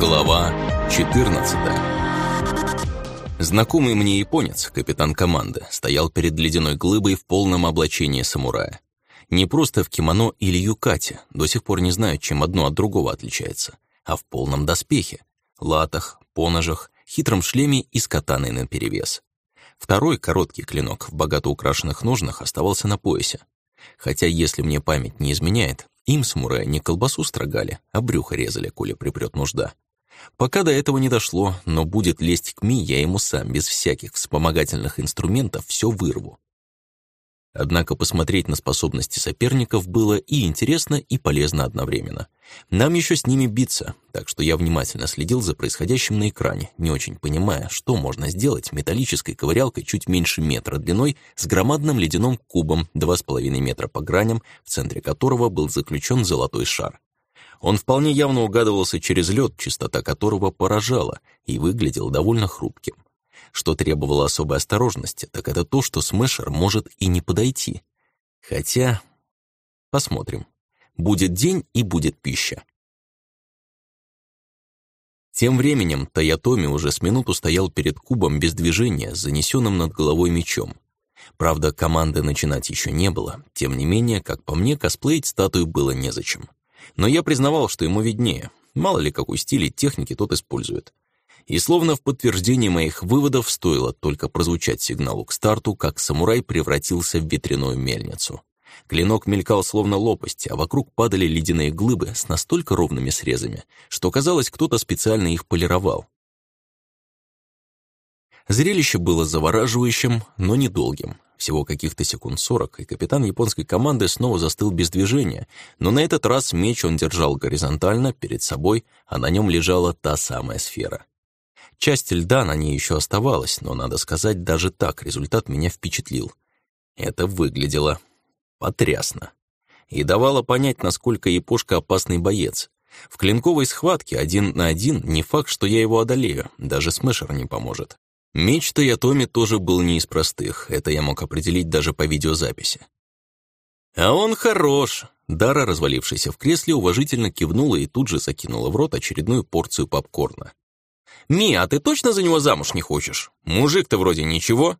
Глава 14 Знакомый мне японец, капитан команды, стоял перед ледяной глыбой в полном облачении самурая. Не просто в кимоно или юкате, до сих пор не знаю, чем одно от другого отличается, а в полном доспехе, латах, поножах, хитром шлеме и с катаной наперевес. Второй короткий клинок в богато украшенных ножнах оставался на поясе. Хотя, если мне память не изменяет, им самураи не колбасу строгали, а брюхо резали, коли припрет нужда. Пока до этого не дошло, но будет лезть к Ми, я ему сам, без всяких вспомогательных инструментов, все вырву. Однако посмотреть на способности соперников было и интересно, и полезно одновременно. Нам еще с ними биться, так что я внимательно следил за происходящим на экране, не очень понимая, что можно сделать металлической ковырялкой чуть меньше метра длиной с громадным ледяным кубом 2,5 метра по граням, в центре которого был заключен золотой шар. Он вполне явно угадывался через лед, чистота которого поражала, и выглядел довольно хрупким. Что требовало особой осторожности, так это то, что смешер может и не подойти. Хотя... Посмотрим. Будет день и будет пища. Тем временем Таятоми уже с минуту стоял перед кубом без движения, занесенным над головой мечом. Правда, команды начинать еще не было, тем не менее, как по мне, косплеить статую было незачем. Но я признавал, что ему виднее, мало ли какой стиль и техники тот использует. И словно в подтверждение моих выводов стоило только прозвучать сигналу к старту, как самурай превратился в ветряную мельницу. Клинок мелькал словно лопасть, а вокруг падали ледяные глыбы с настолько ровными срезами, что казалось, кто-то специально их полировал. Зрелище было завораживающим, но недолгим. Всего каких-то секунд сорок, и капитан японской команды снова застыл без движения, но на этот раз меч он держал горизонтально перед собой, а на нем лежала та самая сфера. Часть льда на ней еще оставалась, но, надо сказать, даже так результат меня впечатлил. Это выглядело потрясно. И давало понять, насколько Япошка опасный боец. В клинковой схватке один на один не факт, что я его одолею, даже смешер не поможет. Меч Тоятоми тоже был не из простых, это я мог определить даже по видеозаписи. «А он хорош!» Дара, развалившаяся в кресле, уважительно кивнула и тут же закинула в рот очередную порцию попкорна. «Ми, а ты точно за него замуж не хочешь? Мужик-то вроде ничего».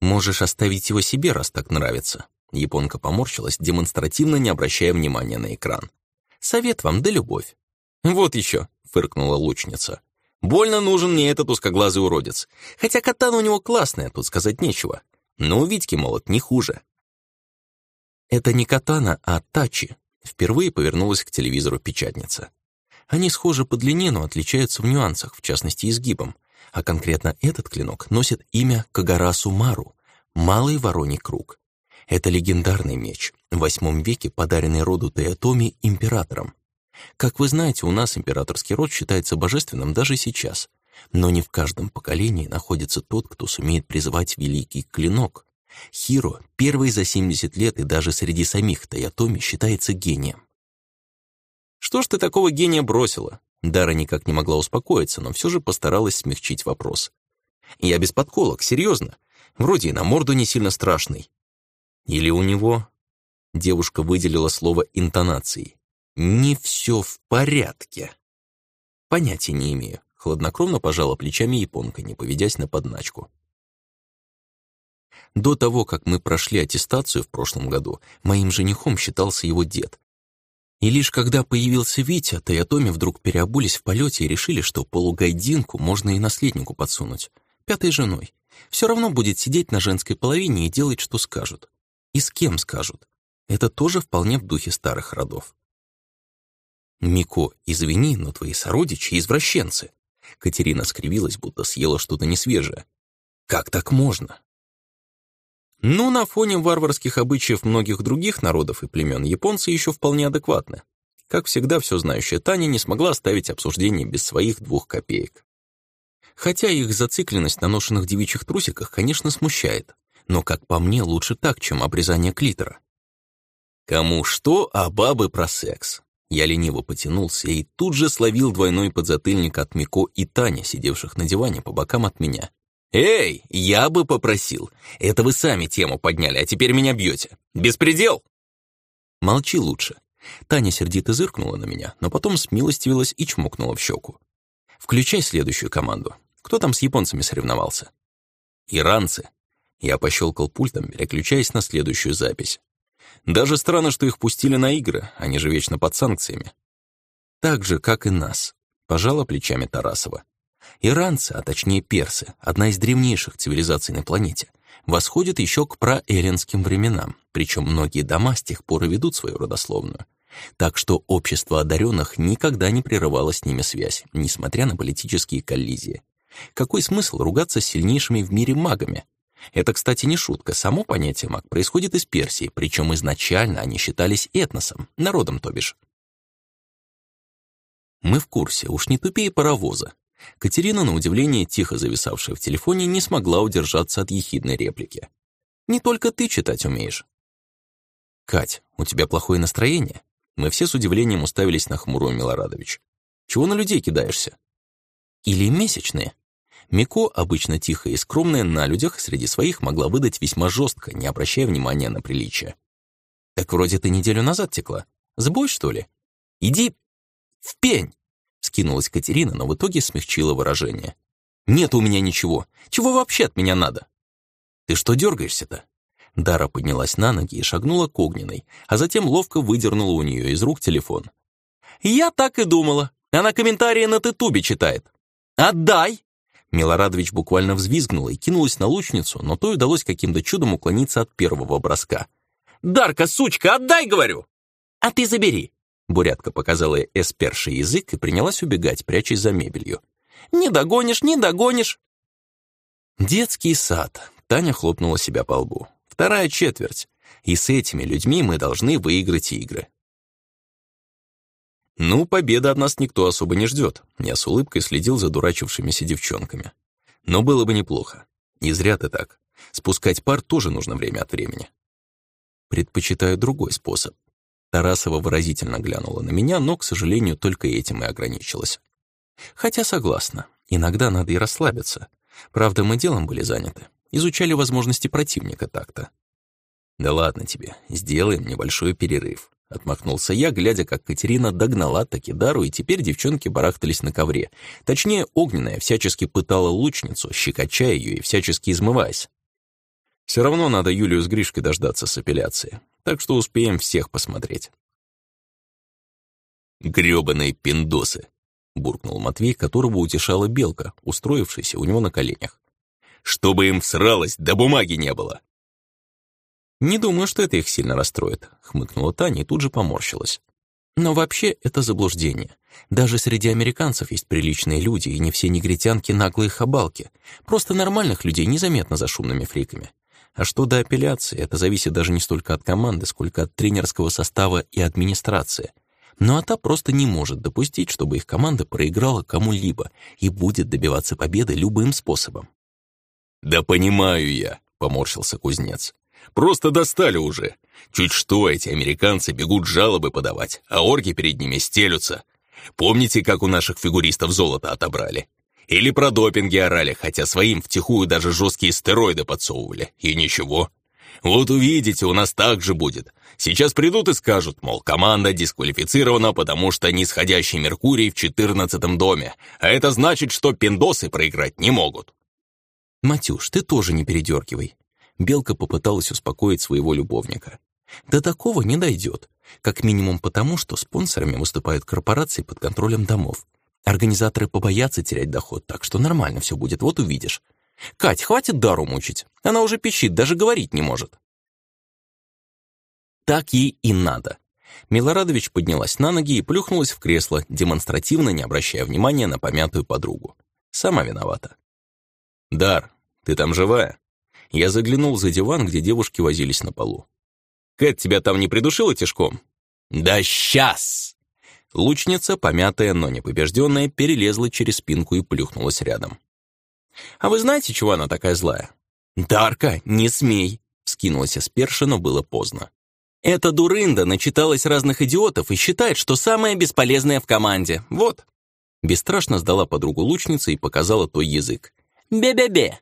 «Можешь оставить его себе, раз так нравится». Японка поморщилась, демонстративно не обращая внимания на экран. «Совет вам да любовь». «Вот еще», — фыркнула лучница. «Больно нужен мне этот узкоглазый уродец. Хотя катана у него классная, тут сказать нечего. Но у Витьки, молот, не хуже». «Это не катана, а тачи», — впервые повернулась к телевизору печатница. Они схожи по длине, но отличаются в нюансах, в частности изгибом. А конкретно этот клинок носит имя Кагарасу Мару — Малый Вороний Круг. Это легендарный меч, в восьмом веке подаренный роду Теотоми императором. Как вы знаете, у нас императорский род считается божественным даже сейчас. Но не в каждом поколении находится тот, кто сумеет призвать великий клинок. Хиро, первый за 70 лет и даже среди самих Тойотоми, считается гением. «Что ж ты такого гения бросила?» Дара никак не могла успокоиться, но все же постаралась смягчить вопрос. «Я без подколок, серьезно. Вроде и на морду не сильно страшный». «Или у него...» Девушка выделила слово интонацией. «Не все в порядке». «Понятия не имею», — хладнокровно пожала плечами японка, не поведясь на подначку. До того, как мы прошли аттестацию в прошлом году, моим женихом считался его дед, и лишь когда появился Витя, Тойотоми вдруг переобулись в полете и решили, что полугайдинку можно и наследнику подсунуть, пятой женой. Все равно будет сидеть на женской половине и делать, что скажут. И с кем скажут. Это тоже вполне в духе старых родов. «Мико, извини, но твои сородичи — извращенцы». Катерина скривилась, будто съела что-то несвежее. «Как так можно?» Ну, на фоне варварских обычаев многих других народов и племен японцы еще вполне адекватны. Как всегда, все знающая Таня не смогла оставить обсуждение без своих двух копеек. Хотя их зацикленность на ношенных девичьих трусиках, конечно, смущает. Но, как по мне, лучше так, чем обрезание клитора. Кому что, а бабы про секс. Я лениво потянулся и тут же словил двойной подзатыльник от Мико и Тани, сидевших на диване по бокам от меня. «Эй, я бы попросил. Это вы сами тему подняли, а теперь меня бьете. Беспредел!» «Молчи лучше. Таня сердито зыркнула на меня, но потом смилостивилась и чмокнула в щеку. «Включай следующую команду. Кто там с японцами соревновался?» «Иранцы». Я пощелкал пультом, переключаясь на следующую запись. Даже странно, что их пустили на игры, они же вечно под санкциями. Так же, как и нас, пожала плечами Тарасова. Иранцы, а точнее персы, одна из древнейших цивилизаций на планете, восходят еще к праэллинским временам, причем многие дома с тех пор и ведут свою родословную. Так что общество одаренных никогда не прерывало с ними связь, несмотря на политические коллизии. Какой смысл ругаться с сильнейшими в мире магами? Это, кстати, не шутка. Само понятие маг происходит из Персии, причем изначально они считались этносом, народом, то бишь. Мы в курсе, уж не тупее паровоза. Катерина, на удивление, тихо зависавшая в телефоне, не смогла удержаться от ехидной реплики. «Не только ты читать умеешь». «Кать, у тебя плохое настроение?» Мы все с удивлением уставились на хмурую Милорадович. «Чего на людей кидаешься?» «Или месячные?» Мико, обычно тихая и скромная, на людях среди своих могла выдать весьма жестко, не обращая внимания на приличие. «Так вроде ты неделю назад текла. Сбой, что ли? Иди в пень!» Скинулась Катерина, но в итоге смягчила выражение. «Нет у меня ничего. Чего вообще от меня надо?» «Ты что дергаешься-то?» Дара поднялась на ноги и шагнула к огненной, а затем ловко выдернула у нее из рук телефон. «Я так и думала. Она комментарии на Тытубе читает. Отдай!» Милорадович буквально взвизгнула и кинулась на лучницу, но той удалось каким-то чудом уклониться от первого броска. «Дарка, сучка, отдай, говорю!» «А ты забери!» Бурятка показала эсперший язык и принялась убегать, прячась за мебелью. «Не догонишь, не догонишь!» «Детский сад!» Таня хлопнула себя по лбу. «Вторая четверть. И с этими людьми мы должны выиграть игры. Ну, победа от нас никто особо не ждет. Я с улыбкой следил за дурачившимися девчонками. Но было бы неплохо. Не зря ты так. Спускать пар тоже нужно время от времени. Предпочитаю другой способ. Тарасова выразительно глянула на меня, но, к сожалению, только этим и ограничилась. Хотя согласна, иногда надо и расслабиться. Правда, мы делом были заняты. Изучали возможности противника так-то. Да ладно тебе, сделаем небольшой перерыв. Отмахнулся я, глядя, как Катерина догнала Такидару, и теперь девчонки барахтались на ковре. Точнее, огненная всячески пытала лучницу, щекоча ее и всячески измываясь. Все равно надо Юлию с Гришкой дождаться с апелляции, так что успеем всех посмотреть. «Грёбаные пиндосы!» — буркнул Матвей, которого утешала белка, устроившаяся у него на коленях. «Чтобы им всралось, да бумаги не было!» «Не думаю, что это их сильно расстроит», — хмыкнула Таня и тут же поморщилась. «Но вообще это заблуждение. Даже среди американцев есть приличные люди, и не все негритянки наглые хабалки. Просто нормальных людей незаметно за шумными фриками. А что до апелляции, это зависит даже не столько от команды, сколько от тренерского состава и администрации. Ну а та просто не может допустить, чтобы их команда проиграла кому-либо и будет добиваться победы любым способом. «Да понимаю я», — поморщился кузнец. Просто достали уже. Чуть что, эти американцы бегут жалобы подавать, а орги перед ними стелются. Помните, как у наших фигуристов золото отобрали? Или про допинги орали, хотя своим втихую даже жесткие стероиды подсовывали. И ничего. Вот увидите, у нас так же будет. Сейчас придут и скажут, мол, команда дисквалифицирована, потому что нисходящий Меркурий в четырнадцатом доме, а это значит, что пиндосы проиграть не могут. «Матюш, ты тоже не передергивай. Белка попыталась успокоить своего любовника. До такого не дойдет. Как минимум потому, что спонсорами выступают корпорации под контролем домов. Организаторы побоятся терять доход, так что нормально все будет, вот увидишь. Кать, хватит Дару мучить. Она уже пищит, даже говорить не может. Так ей и надо. Милорадович поднялась на ноги и плюхнулась в кресло, демонстративно не обращая внимания на помятую подругу. Сама виновата. «Дар, ты там живая?» Я заглянул за диван, где девушки возились на полу. «Кэт тебя там не придушила тяжком?» «Да сейчас!» Лучница, помятая, но не побежденная, перелезла через спинку и плюхнулась рядом. «А вы знаете, чего она такая злая?» «Дарка, не смей!» — вскинулась Асперша, но было поздно. «Эта дурында начиталась разных идиотов и считает, что самая бесполезная в команде. Вот». Бесстрашно сдала подругу лучница и показала той язык. «Бе-бе-бе!»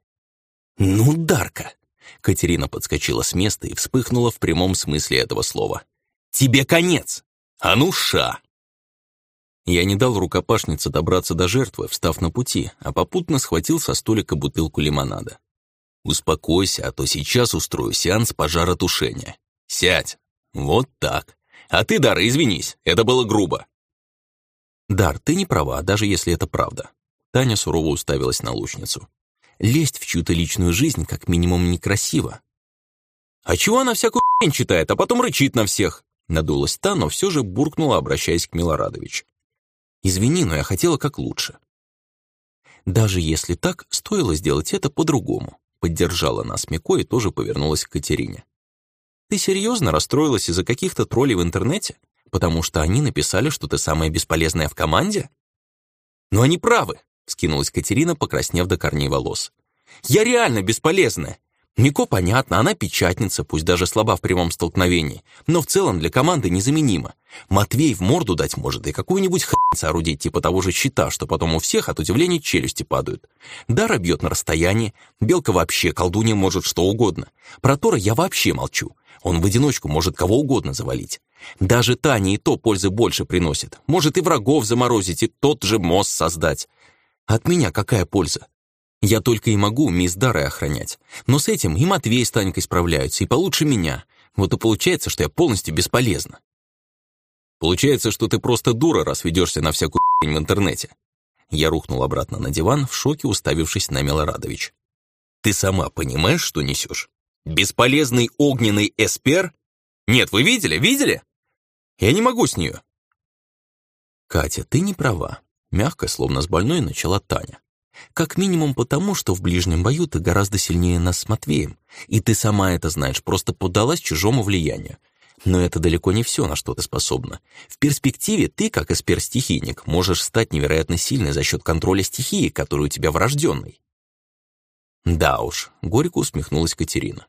«Ну, Дарка!» Катерина подскочила с места и вспыхнула в прямом смысле этого слова. «Тебе конец! А ну, ша!» Я не дал рукопашнице добраться до жертвы, встав на пути, а попутно схватил со столика бутылку лимонада. «Успокойся, а то сейчас устрою сеанс пожаротушения. Сядь. Вот так. А ты, Дара, извинись, это было грубо». «Дар, ты не права, даже если это правда». Таня сурово уставилась на лучницу. «Лезть в чью-то личную жизнь как минимум некрасиво». «А чего она всякую хрень читает, а потом рычит на всех?» Надулась та, но все же буркнула, обращаясь к Милорадович. «Извини, но я хотела как лучше». Даже если так, стоило сделать это по-другому. Поддержала нас Мико и тоже повернулась к Катерине. «Ты серьезно расстроилась из-за каких-то троллей в интернете? Потому что они написали, что ты самая бесполезная в команде?» «Но они правы!» — скинулась Катерина, покраснев до корней волос. «Я реально бесполезная! Мико понятно, она печатница, пусть даже слаба в прямом столкновении, но в целом для команды незаменима. Матвей в морду дать может и какую-нибудь хрень соорудить типа того же щита, что потом у всех от удивления челюсти падают. Дара бьет на расстоянии, Белка вообще, колдунья может что угодно. Про Тора я вообще молчу. Он в одиночку может кого угодно завалить. Даже Таня и то пользы больше приносит. Может и врагов заморозить, и тот же мост создать. От меня какая польза? Я только и могу мисс Дарой охранять. Но с этим и Матвей с Танькой справляются, и получше меня. Вот и получается, что я полностью бесполезна. Получается, что ты просто дура, раз ведешься на всякую в интернете. Я рухнул обратно на диван, в шоке уставившись на Милорадович. Ты сама понимаешь, что несешь? Бесполезный огненный эспер? Нет, вы видели, видели? Я не могу с нее. Катя, ты не права. Мягко, словно с больной, начала Таня. Как минимум потому, что в ближнем бою ты гораздо сильнее нас с Матвеем, и ты сама это знаешь, просто поддалась чужому влиянию. Но это далеко не все, на что ты способна. В перспективе ты, как эспер-стихийник, можешь стать невероятно сильной за счет контроля стихии, которая у тебя врожденной. Да уж, горько усмехнулась Катерина.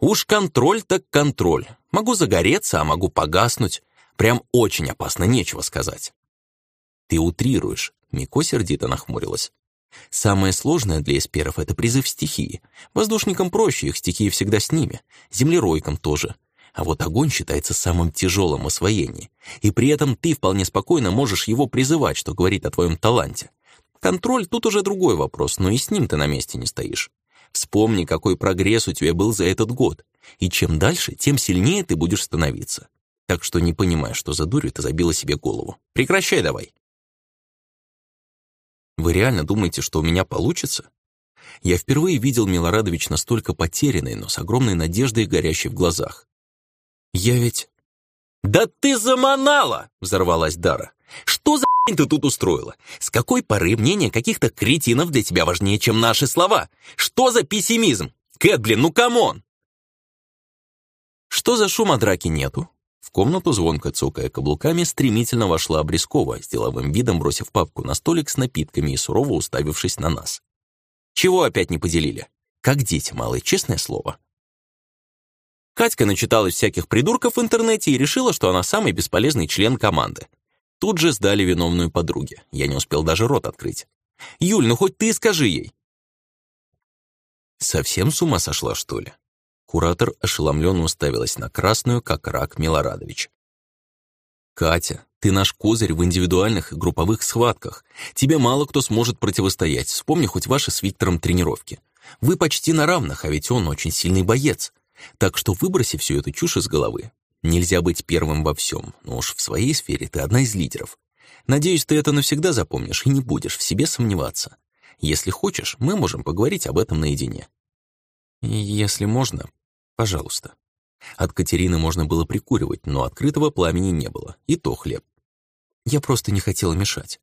Уж контроль так контроль. Могу загореться, а могу погаснуть. Прям очень опасно, нечего сказать. Ты утрируешь. Мико сердито нахмурилась. Самое сложное для эсперов — это призыв стихии. Воздушникам проще, их стихии всегда с ними. Землеройкам тоже. А вот огонь считается самым тяжелым в освоении. И при этом ты вполне спокойно можешь его призывать, что говорит о твоем таланте. Контроль тут уже другой вопрос, но и с ним ты на месте не стоишь. Вспомни, какой прогресс у тебя был за этот год. И чем дальше, тем сильнее ты будешь становиться. Так что не понимаю, что за дурью ты забила себе голову. Прекращай давай. Вы реально думаете, что у меня получится? Я впервые видел Милорадович настолько потерянный, но с огромной надеждой, горящей в глазах. Я ведь... «Да ты заманала!» — взорвалась Дара. «Что за ты тут устроила? С какой поры мнение каких-то кретинов для тебя важнее, чем наши слова? Что за пессимизм? Кэт, блин, ну come on!» Что за шум, а драки нету? В комнату, звонко цокая каблуками, стремительно вошла Обрезкова, с деловым видом бросив папку на столик с напитками и сурово уставившись на нас. «Чего опять не поделили? Как дети малые, честное слово». Катька начиталась всяких придурков в интернете и решила, что она самый бесполезный член команды. Тут же сдали виновную подруге. Я не успел даже рот открыть. «Юль, ну хоть ты скажи ей!» Совсем с ума сошла, что ли? Куратор ошеломленно уставилась на красную, как рак Милорадович. «Катя, ты наш козырь в индивидуальных и групповых схватках. Тебе мало кто сможет противостоять. Вспомни хоть ваши с Виктором тренировки. Вы почти на равных, а ведь он очень сильный боец. Так что выброси всю эту чушь из головы. Нельзя быть первым во всем, но уж в своей сфере ты одна из лидеров. Надеюсь, ты это навсегда запомнишь и не будешь в себе сомневаться. Если хочешь, мы можем поговорить об этом наедине. Если можно, Пожалуйста. От Катерины можно было прикуривать, но открытого пламени не было, и то хлеб. Я просто не хотела мешать.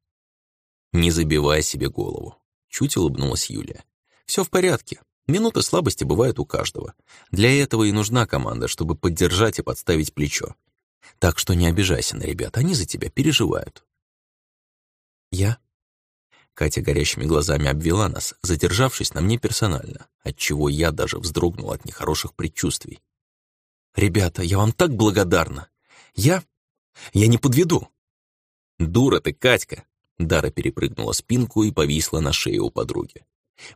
Не забивай себе голову. Чуть улыбнулась Юлия. Все в порядке. Минуты слабости бывают у каждого. Для этого и нужна команда, чтобы поддержать и подставить плечо. Так что не обижайся на ребят, они за тебя переживают. Я Катя горящими глазами обвела нас, задержавшись на мне персонально, отчего я даже вздрогнул от нехороших предчувствий. «Ребята, я вам так благодарна! Я... я не подведу!» «Дура ты, Катька!» Дара перепрыгнула спинку и повисла на шее у подруги.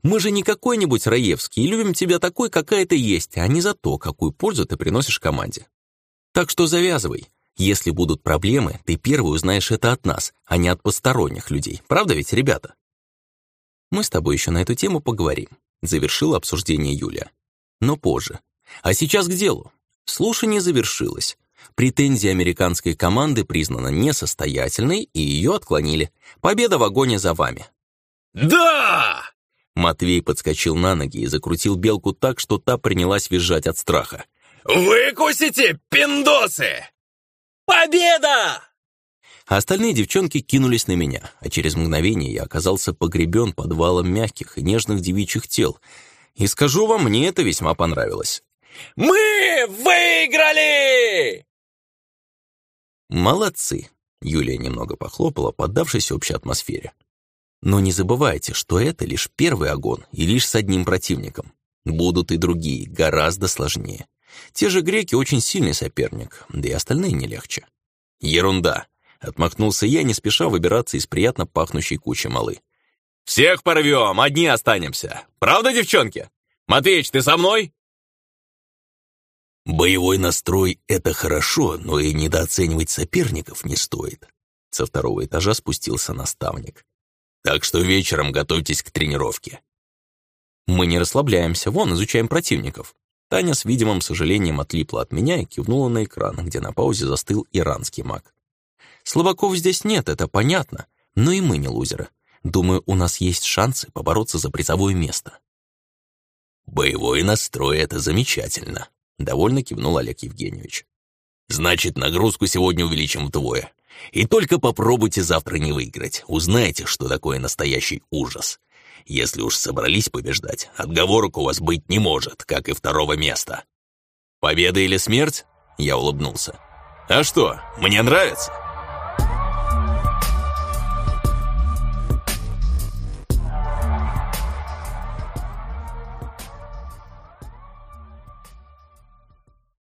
«Мы же не какой-нибудь Раевский и любим тебя такой, какая ты есть, а не за то, какую пользу ты приносишь команде. Так что завязывай. Если будут проблемы, ты первый узнаешь это от нас, а не от посторонних людей. Правда ведь, ребята? Мы с тобой еще на эту тему поговорим. Завершила обсуждение Юлия. Но позже. А сейчас к делу. Слушание завершилось. Претензия американской команды признана несостоятельной, и ее отклонили. Победа в огоне за вами. «Да!» Матвей подскочил на ноги и закрутил белку так, что та принялась визжать от страха. «Выкусите, пиндосы!» «Победа!» Остальные девчонки кинулись на меня, а через мгновение я оказался погребен под валом мягких и нежных девичьих тел. И скажу вам, мне это весьма понравилось. «Мы выиграли!» «Молодцы!» — Юлия немного похлопала, поддавшись общей атмосфере. «Но не забывайте, что это лишь первый огон и лишь с одним противником. Будут и другие, гораздо сложнее. Те же греки очень сильный соперник, да и остальные не легче. Ерунда. Отмахнулся я, не спеша выбираться из приятно пахнущей кучи малы. «Всех порвем, одни останемся. Правда, девчонки? Матвеич, ты со мной?» «Боевой настрой — это хорошо, но и недооценивать соперников не стоит». Со второго этажа спустился наставник. «Так что вечером готовьтесь к тренировке». «Мы не расслабляемся, вон, изучаем противников». Таня с видимым сожалением отлипла от меня и кивнула на экран, где на паузе застыл иранский маг. «Слабаков здесь нет, это понятно, но и мы не лузеры. Думаю, у нас есть шансы побороться за призовое место». «Боевой настрой — это замечательно», — довольно кивнул Олег Евгеньевич. «Значит, нагрузку сегодня увеличим вдвое. И только попробуйте завтра не выиграть. Узнаете, что такое настоящий ужас. Если уж собрались побеждать, отговорок у вас быть не может, как и второго места. Победа или смерть? Я улыбнулся. А что, мне нравится?